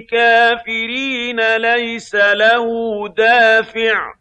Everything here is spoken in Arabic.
الْكَافِرِينَ لَيْسَ لَهُ دَافِعٌ.